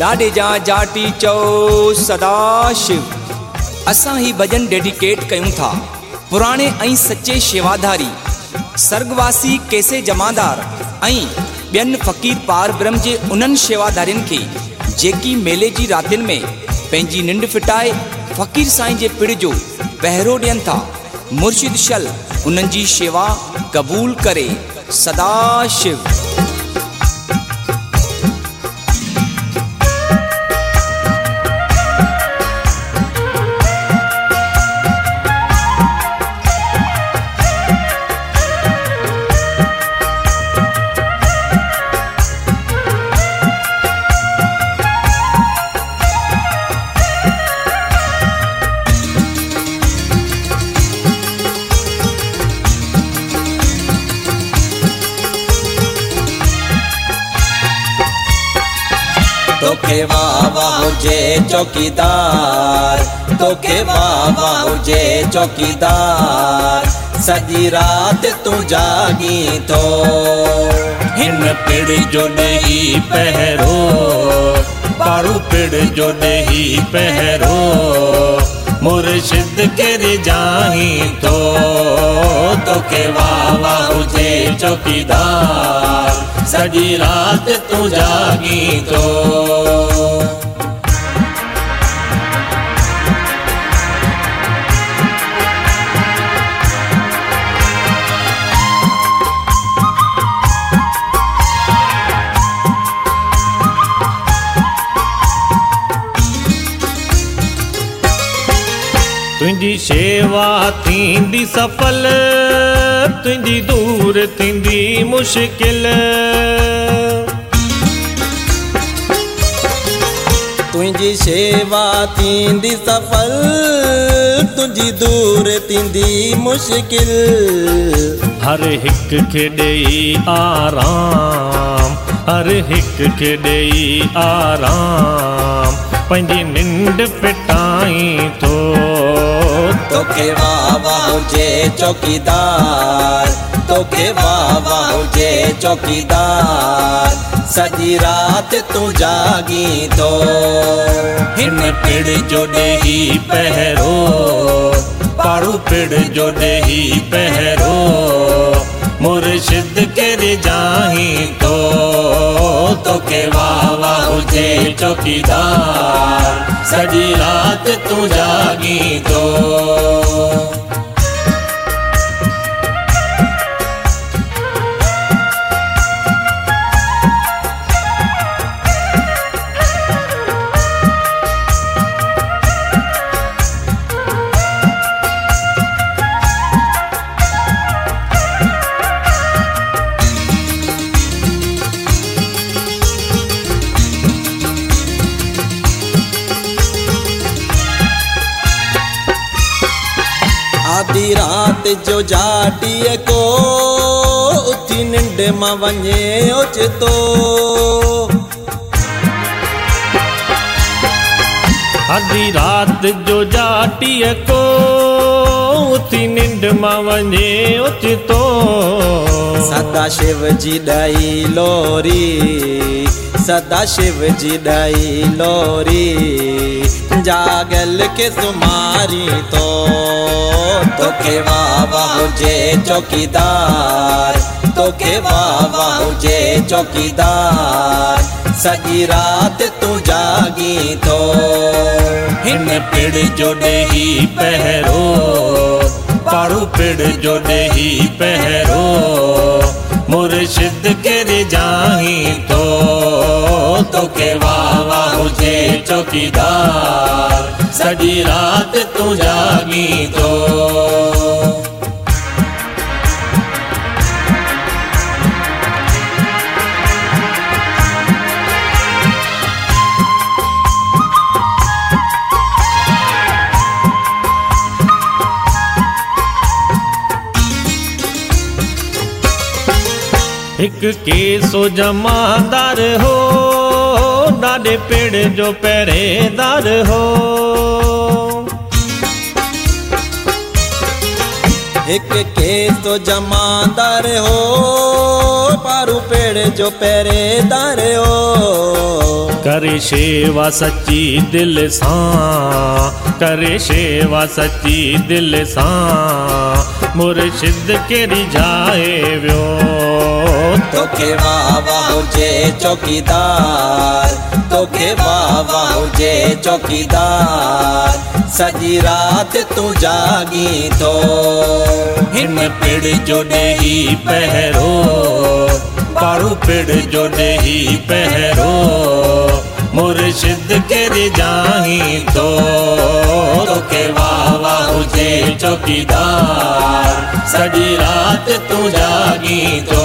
ॾाॾे जा जाटी चओ सदा शिव असां ही भॼन डेडिकेट कयूं था। पुराणे ऐं सचे शेवाधारी सर्गवासी केसे जमादार, ऐं ॿियनि फ़क़ीर पार ब्रह्म जे उन्हनि शेवादारियुनि खे, जेकी मेले जी रातियुनि में पंहिंजी निंड फिटाए फ़क़ीर साईं जे पिड़ जो पहिरो ॾियनि था, मुर्शिद शल उन्हनि जी शेवा क़बूल करे सदा शिव तोखे वाह हुजे चौकीदार। तोखे वाह हुजे चौकीदार। सॼी राति तूं जागी थो हिन पिड़ जो ॾेही पहिरो। पारू पिड़ जो ॾेही पहिरो। मुर्शिद के रिजाही तो। तोखे वाह हुजे चौकीदार। सॼी राति तूं जागी तो तुंहिंजी शेवा थींदी सफल तुंहिंजी दूर थींदी मुश्किल तुंहिंजी शेवा थींदी सफल तुंहिंजी दूर थींदी मुश्किल हर हिक खे ॾेई आराम हर हिक खे ॾेई आराम पंहिंजी निंड फिटाई थो तोखे वाह हुजे चौकीदार, तोखे वाह वाह हुजे चौकीदार सॼी राति तूं जागी थो हिन पिड़ जो ॾेही पहिरो, पाड़ू पिड़ जो ॾेही पहिरो, मुर्शिद के रिजाही तो। तोखे वाह हुजे चौकीदार सजी रात तू जागी तो जो जाटीअ को उथी निंड माँ वञे ओचितो आधी राति जो जाटीअ को उथी निंड माँ वञे उचितो। सदा शिव जी ॾही लोरी सदा शिव जी ॾही लोरी जागल के सुमारी तो। तोखे वाह हुजे चौकीदार, तोखे वाह हुजे चौकीदार। सॼी राति तूं जागी थो हिन पिड़ जो ॾेही पहिरो, पाड़ू पिड़ जो ॾेही पहिरो। मुर्शिद के रिजाही तो तोखे वाह वाह हुजे चौकीदार। सॼी राति तूं जागी तो। हिक केसो जमादार हो ॾाढे पेड़ जो पहिरेदार हो हिक केस तो जमादार हो पारू पेड़ जो पहरेदार हो करे शेवा सच्ची दिल सां करे शेवा सच्ची दिल सां मुर्शिद के रिझाए वियो तोखे बाबा वाह हुजे चौकीदार तोखे बाबा वाह हुजे चौकीदार सॼी राति तूं जागी थो हिन पेड़ जो ॾेही पहिरो पारू पेड़ जो ॾेही पहिरो मुर्शिद के रिझाही तो तोखे वाह वाह हुजे चौकीदार। सड़ी रात तू जागी थो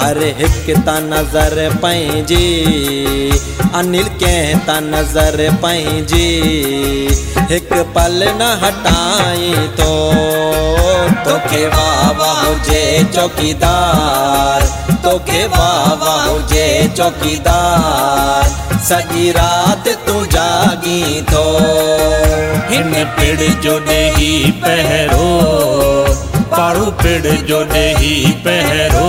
हर हिकु तां नज़र पंहिंजी अनिल कंहिं तां नज़र पंहिंजी हिकु पल न हटाई थो तोखे वाह वाह हुजे चौकीदार। तोखे वाह वाह हुजे चौकीदार। सॼी राति तूं जागी थो। हिन पिड़ जो ॾेही पहिरो, पाड़ू पिड़ जो ॾेही पहिरो।